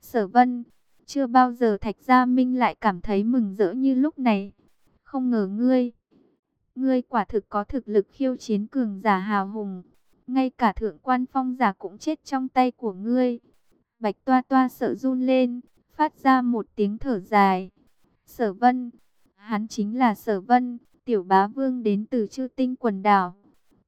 Sở vân, chưa bao giờ Thạch Gia Minh lại cảm thấy mừng rỡ như lúc này. Không ngờ ngươi, ngươi quả thực có thực lực khiêu chiến cường giả hào hùng. Ngay cả thượng quan phong giả cũng chết trong tay của ngươi. Bạch toa toa sợ run lên, phát ra một tiếng thở dài. Sở vân, hắn chính là sở vân, tiểu bá vương đến từ chư tinh quần đảo.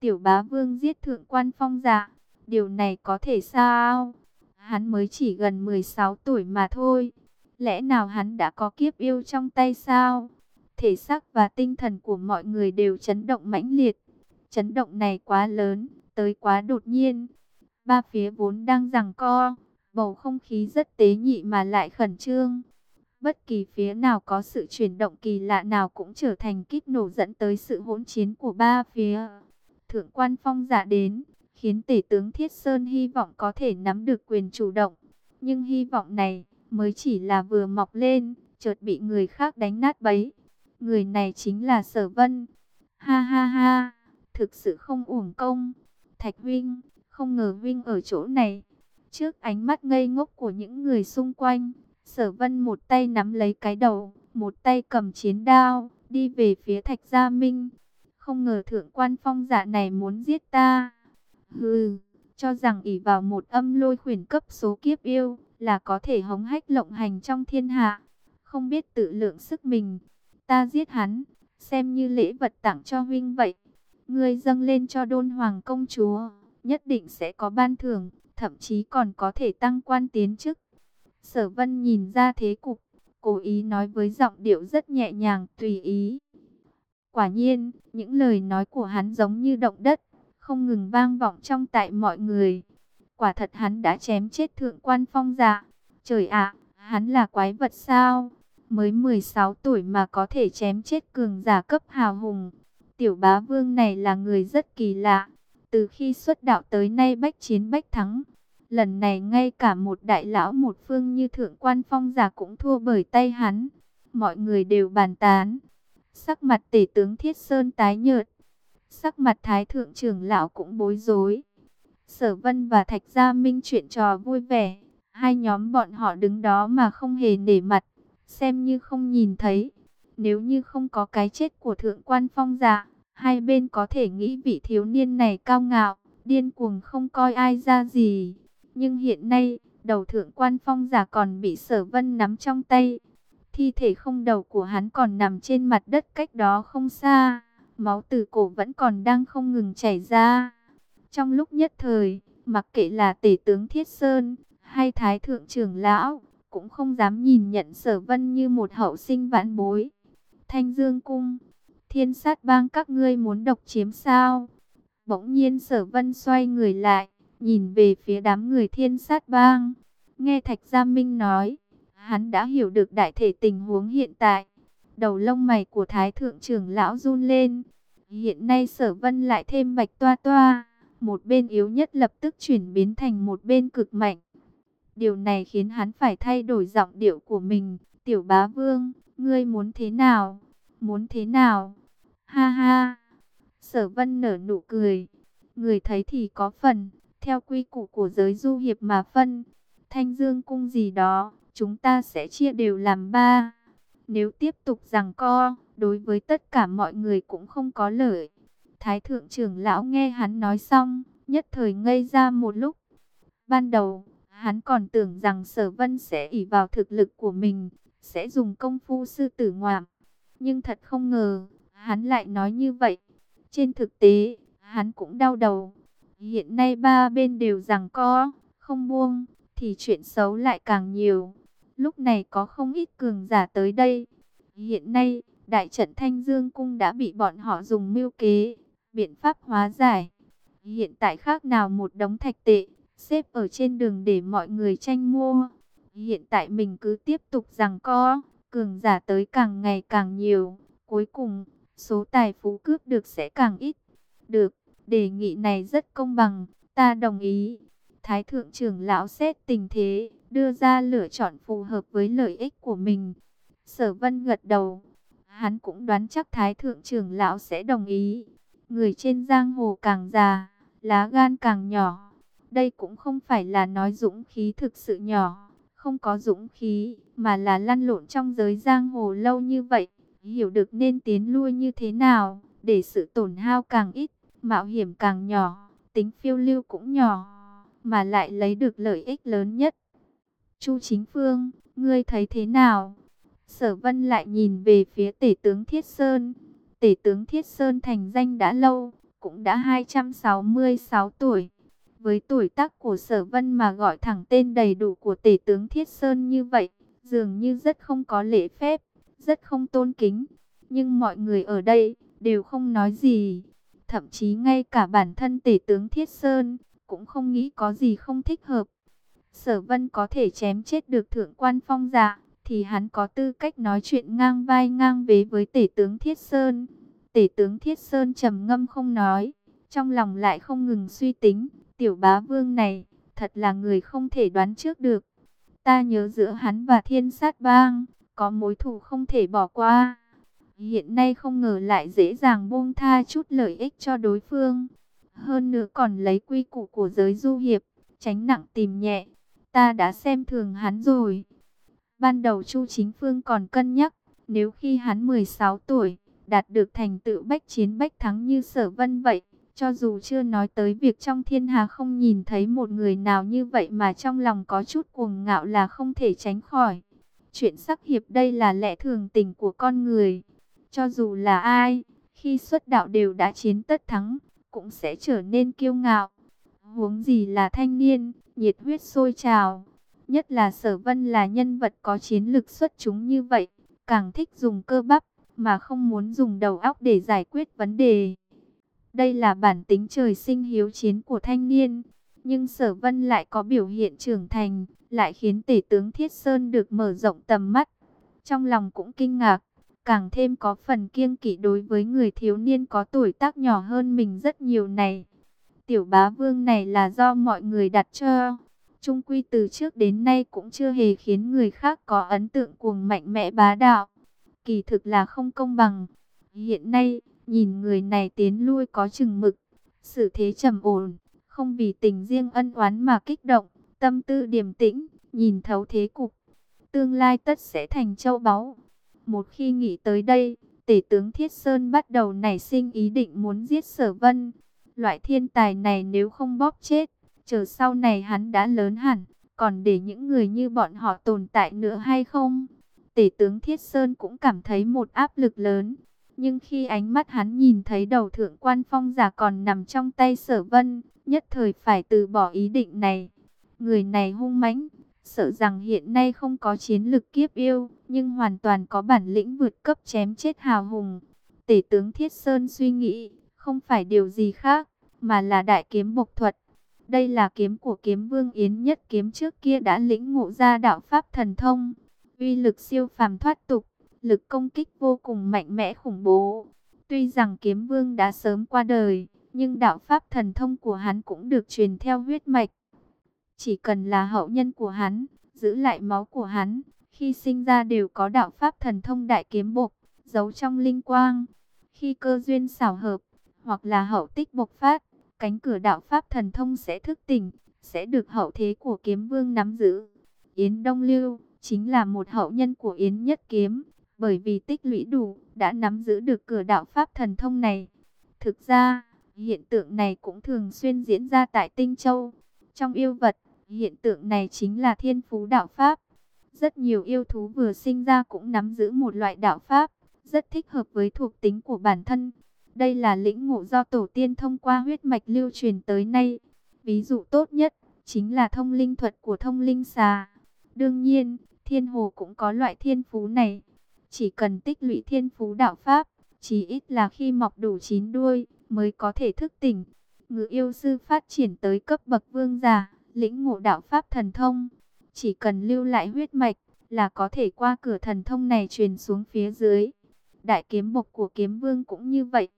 Tiểu bá vương giết thượng quan phong giả, điều này có thể sao? Hắn mới chỉ gần 16 tuổi mà thôi. Lẽ nào hắn đã có kiếp yêu trong tay sao? Thể xác và tinh thần của mọi người đều chấn động mãnh liệt. Chấn động này quá lớn, tới quá đột nhiên. Ba phía vốn đang giằng co, bầu không khí rất tế nhị mà lại khẩn trương. Bất kỳ phía nào có sự chuyển động kỳ lạ nào cũng trở thành kích nổ dẫn tới sự hỗn chiến của ba phía. Thượng quan phong giả đến, khiến tể tướng Thiết Sơn hy vọng có thể nắm được quyền chủ động. Nhưng hy vọng này mới chỉ là vừa mọc lên, chợt bị người khác đánh nát bấy. Người này chính là Sở Vân. Ha ha ha, thực sự không uổng công. Thạch Vinh, không ngờ Vinh ở chỗ này. Trước ánh mắt ngây ngốc của những người xung quanh, Sở Vân một tay nắm lấy cái đầu, một tay cầm chiến đao, đi về phía Thạch Gia Minh. Không ngờ thượng quan phong dạ này muốn giết ta. Hừ, cho rằng ỷ vào một âm lôi khuyển cấp số kiếp yêu là có thể hống hách lộng hành trong thiên hạ. Không biết tự lượng sức mình, ta giết hắn, xem như lễ vật tặng cho huynh vậy. Ngươi dâng lên cho đôn hoàng công chúa, nhất định sẽ có ban thưởng, thậm chí còn có thể tăng quan tiến chức. Sở vân nhìn ra thế cục, cố ý nói với giọng điệu rất nhẹ nhàng, tùy ý. Quả nhiên, những lời nói của hắn giống như động đất, không ngừng vang vọng trong tại mọi người. Quả thật hắn đã chém chết thượng quan phong dạ. Trời ạ, hắn là quái vật sao? Mới 16 tuổi mà có thể chém chết cường giả cấp hào hùng. Tiểu bá vương này là người rất kỳ lạ. Từ khi xuất đạo tới nay bách chiến bách thắng. Lần này ngay cả một đại lão một phương như thượng quan phong giả cũng thua bởi tay hắn. Mọi người đều bàn tán. Sắc mặt tể tướng Thiết Sơn tái nhợt. Sắc mặt thái thượng trưởng lão cũng bối rối. Sở Vân và Thạch Gia Minh chuyện trò vui vẻ, hai nhóm bọn họ đứng đó mà không hề nể mặt, xem như không nhìn thấy. Nếu như không có cái chết của thượng quan phong giả, hai bên có thể nghĩ vị thiếu niên này cao ngạo, điên cuồng không coi ai ra gì. Nhưng hiện nay, đầu thượng quan phong giả còn bị sở vân nắm trong tay. Thi thể không đầu của hắn còn nằm trên mặt đất cách đó không xa. Máu từ cổ vẫn còn đang không ngừng chảy ra. Trong lúc nhất thời, mặc kệ là tể tướng Thiết Sơn hay Thái Thượng trưởng Lão, cũng không dám nhìn nhận sở vân như một hậu sinh vãn bối. Thanh Dương Cung, thiên sát bang các ngươi muốn độc chiếm sao? Bỗng nhiên sở vân xoay người lại, nhìn về phía đám người thiên sát bang. Nghe Thạch Gia Minh nói, hắn đã hiểu được đại thể tình huống hiện tại. Đầu lông mày của Thái Thượng trưởng lão run lên. Hiện nay sở vân lại thêm bạch toa toa. Một bên yếu nhất lập tức chuyển biến thành một bên cực mạnh. Điều này khiến hắn phải thay đổi giọng điệu của mình. Tiểu bá vương, ngươi muốn thế nào? Muốn thế nào? Ha ha! Sở vân nở nụ cười. Người thấy thì có phần, theo quy củ của giới du hiệp mà phân. Thanh dương cung gì đó, chúng ta sẽ chia đều làm ba. Nếu tiếp tục rằng co, đối với tất cả mọi người cũng không có lợi. Thái thượng trưởng lão nghe hắn nói xong, nhất thời ngây ra một lúc. Ban đầu, hắn còn tưởng rằng sở vân sẽ ỷ vào thực lực của mình, sẽ dùng công phu sư tử ngoạm. Nhưng thật không ngờ, hắn lại nói như vậy. Trên thực tế, hắn cũng đau đầu. Hiện nay ba bên đều rằng có không buông, thì chuyện xấu lại càng nhiều. Lúc này có không ít cường giả tới đây. Hiện nay, đại trận Thanh Dương Cung đã bị bọn họ dùng mưu kế, biện pháp hóa giải. Hiện tại khác nào một đống thạch tệ, xếp ở trên đường để mọi người tranh mua. Hiện tại mình cứ tiếp tục rằng co, cường giả tới càng ngày càng nhiều. Cuối cùng, số tài phú cướp được sẽ càng ít. Được, đề nghị này rất công bằng, ta đồng ý. Thái thượng trưởng lão xét tình thế, đưa ra lựa chọn phù hợp với lợi ích của mình. Sở vân gật đầu, hắn cũng đoán chắc Thái thượng trưởng lão sẽ đồng ý. Người trên giang hồ càng già, lá gan càng nhỏ. Đây cũng không phải là nói dũng khí thực sự nhỏ, không có dũng khí, mà là lăn lộn trong giới giang hồ lâu như vậy, hiểu được nên tiến lui như thế nào, để sự tổn hao càng ít, mạo hiểm càng nhỏ, tính phiêu lưu cũng nhỏ, mà lại lấy được lợi ích lớn nhất. Chu Chính Phương, ngươi thấy thế nào? Sở Vân lại nhìn về phía tể tướng Thiết Sơn. Tể tướng Thiết Sơn thành danh đã lâu, cũng đã 266 tuổi. Với tuổi tác của Sở Vân mà gọi thẳng tên đầy đủ của tể tướng Thiết Sơn như vậy, dường như rất không có lễ phép, rất không tôn kính. Nhưng mọi người ở đây đều không nói gì. Thậm chí ngay cả bản thân tể tướng Thiết Sơn cũng không nghĩ có gì không thích hợp. Sở Vân có thể chém chết được thượng quan phong dạ, thì hắn có tư cách nói chuyện ngang vai ngang vế với tể tướng Thiết Sơn. Tể tướng Thiết Sơn trầm ngâm không nói, trong lòng lại không ngừng suy tính, tiểu bá vương này, thật là người không thể đoán trước được. Ta nhớ giữa hắn và thiên sát bang, có mối thù không thể bỏ qua. Hiện nay không ngờ lại dễ dàng buông tha chút lợi ích cho đối phương. Hơn nữa còn lấy quy củ của giới du hiệp, tránh nặng tìm nhẹ. Ta đã xem thường hắn rồi. Ban đầu Chu Chính Phương còn cân nhắc, nếu khi hắn 16 tuổi, đạt được thành tựu bách chiến bách thắng như sở vân vậy, cho dù chưa nói tới việc trong thiên hà không nhìn thấy một người nào như vậy mà trong lòng có chút cuồng ngạo là không thể tránh khỏi. Chuyện sắc hiệp đây là lẽ thường tình của con người. Cho dù là ai, khi xuất đạo đều đã chiến tất thắng, cũng sẽ trở nên kiêu ngạo. Huống gì là thanh niên, nhiệt huyết sôi trào. Nhất là sở vân là nhân vật có chiến lực xuất chúng như vậy, càng thích dùng cơ bắp, mà không muốn dùng đầu óc để giải quyết vấn đề. Đây là bản tính trời sinh hiếu chiến của thanh niên, nhưng sở vân lại có biểu hiện trưởng thành, lại khiến tể tướng Thiết Sơn được mở rộng tầm mắt. Trong lòng cũng kinh ngạc, càng thêm có phần kiêng kỵ đối với người thiếu niên có tuổi tác nhỏ hơn mình rất nhiều này. Tiểu bá vương này là do mọi người đặt cho. Trung quy từ trước đến nay cũng chưa hề khiến người khác có ấn tượng cuồng mạnh mẽ bá đạo. Kỳ thực là không công bằng. Hiện nay, Nhìn người này tiến lui có chừng mực, sự thế trầm ổn, không vì tình riêng ân oán mà kích động, tâm tư điềm tĩnh, nhìn thấu thế cục. Tương lai tất sẽ thành châu báu. Một khi nghĩ tới đây, tể tướng Thiết Sơn bắt đầu nảy sinh ý định muốn giết sở vân. Loại thiên tài này nếu không bóp chết, chờ sau này hắn đã lớn hẳn, còn để những người như bọn họ tồn tại nữa hay không? Tể tướng Thiết Sơn cũng cảm thấy một áp lực lớn. Nhưng khi ánh mắt hắn nhìn thấy đầu thượng quan phong giả còn nằm trong tay sở vân, nhất thời phải từ bỏ ý định này. Người này hung mãnh, sợ rằng hiện nay không có chiến lực kiếp yêu, nhưng hoàn toàn có bản lĩnh vượt cấp chém chết hào hùng. Tể tướng Thiết Sơn suy nghĩ, không phải điều gì khác, mà là đại kiếm bộc thuật. Đây là kiếm của kiếm vương Yến nhất kiếm trước kia đã lĩnh ngộ ra đạo pháp thần thông. Uy lực siêu phàm thoát tục, lực công kích vô cùng mạnh mẽ khủng bố. Tuy rằng kiếm vương đã sớm qua đời, nhưng đạo pháp thần thông của hắn cũng được truyền theo huyết mạch. Chỉ cần là hậu nhân của hắn, giữ lại máu của hắn, khi sinh ra đều có đạo pháp thần thông đại kiếm bộc, giấu trong linh quang. Khi cơ duyên xảo hợp, hoặc là hậu tích bộc phát, cánh cửa đạo pháp thần thông sẽ thức tỉnh, sẽ được hậu thế của kiếm vương nắm giữ. Yến Đông Lưu chính là một hậu nhân của Yến Nhất Kiếm, bởi vì tích lũy đủ, đã nắm giữ được cửa đạo pháp thần thông này. Thực ra, hiện tượng này cũng thường xuyên diễn ra tại Tinh Châu. Trong yêu vật, hiện tượng này chính là thiên phú đạo pháp. Rất nhiều yêu thú vừa sinh ra cũng nắm giữ một loại đạo pháp, rất thích hợp với thuộc tính của bản thân. Đây là lĩnh ngộ do tổ tiên thông qua huyết mạch lưu truyền tới nay. Ví dụ tốt nhất, chính là thông linh thuật của thông linh xà. Đương nhiên, thiên hồ cũng có loại thiên phú này. Chỉ cần tích lũy thiên phú đạo pháp, chỉ ít là khi mọc đủ chín đuôi, mới có thể thức tỉnh. Ngự yêu sư phát triển tới cấp bậc vương giả, lĩnh ngộ đạo pháp thần thông. Chỉ cần lưu lại huyết mạch, là có thể qua cửa thần thông này truyền xuống phía dưới. Đại kiếm bộc của kiếm vương cũng như vậy.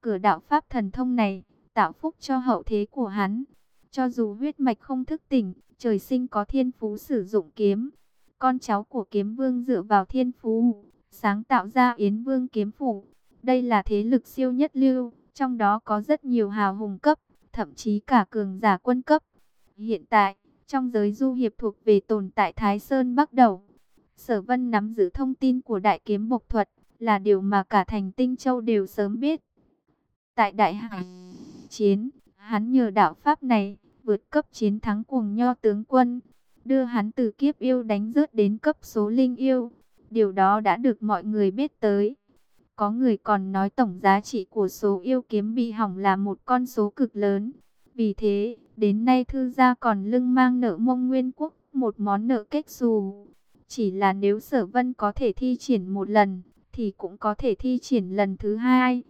Cửa đạo pháp thần thông này, tạo phúc cho hậu thế của hắn. Cho dù huyết mạch không thức tỉnh, trời sinh có thiên phú sử dụng kiếm. Con cháu của kiếm vương dựa vào thiên phú, sáng tạo ra Yến Vương Kiếm Phủ. Đây là thế lực siêu nhất lưu, trong đó có rất nhiều hào hùng cấp, thậm chí cả cường giả quân cấp. Hiện tại, trong giới du hiệp thuộc về tồn tại Thái Sơn Bắc Đầu, Sở Vân nắm giữ thông tin của đại kiếm bộc thuật, là điều mà cả thành Tinh Châu đều sớm biết. Tại Đại Hải chiến, hắn nhờ đạo pháp này, vượt cấp chiến thắng cuồng nho tướng quân, đưa hắn từ kiếp yêu đánh rớt đến cấp số linh yêu. Điều đó đã được mọi người biết tới. Có người còn nói tổng giá trị của số yêu kiếm bị hỏng là một con số cực lớn. Vì thế, đến nay thư gia còn lưng mang nợ mông nguyên quốc, một món nợ kết xù. Chỉ là nếu sở vân có thể thi triển một lần, thì cũng có thể thi triển lần thứ hai.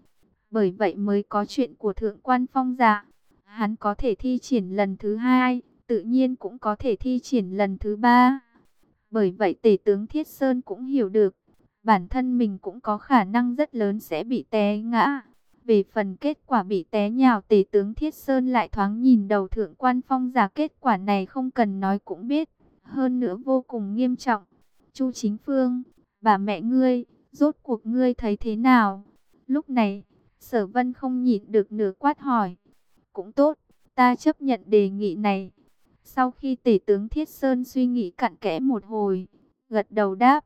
Bởi vậy mới có chuyện của thượng quan phong dạ. Hắn có thể thi triển lần thứ hai, tự nhiên cũng có thể thi triển lần thứ ba. Bởi vậy tể tướng Thiết Sơn cũng hiểu được, bản thân mình cũng có khả năng rất lớn sẽ bị té ngã. Về phần kết quả bị té nhào tể tướng Thiết Sơn lại thoáng nhìn đầu thượng quan phong giả kết quả này không cần nói cũng biết. Hơn nữa vô cùng nghiêm trọng. Chu Chính Phương, bà mẹ ngươi, rốt cuộc ngươi thấy thế nào? Lúc này, sở vân không nhịn được nửa quát hỏi. Cũng tốt, ta chấp nhận đề nghị này. Sau khi tể tướng Thiết Sơn suy nghĩ cặn kẽ một hồi, gật đầu đáp.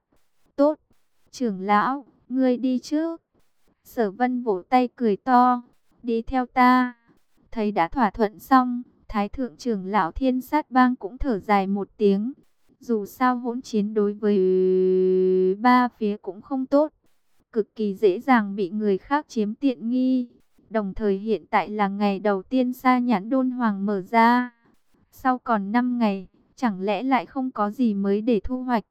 Tốt, trưởng lão, ngươi đi trước. Sở vân vỗ tay cười to, đi theo ta. Thấy đã thỏa thuận xong, Thái thượng trưởng lão thiên sát bang cũng thở dài một tiếng. Dù sao hỗn chiến đối với ba phía cũng không tốt. Cực kỳ dễ dàng bị người khác chiếm tiện nghi. Đồng thời hiện tại là ngày đầu tiên xa nhãn đôn hoàng mở ra. Sau còn 5 ngày, chẳng lẽ lại không có gì mới để thu hoạch?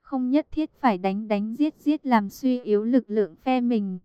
Không nhất thiết phải đánh đánh giết giết làm suy yếu lực lượng phe mình.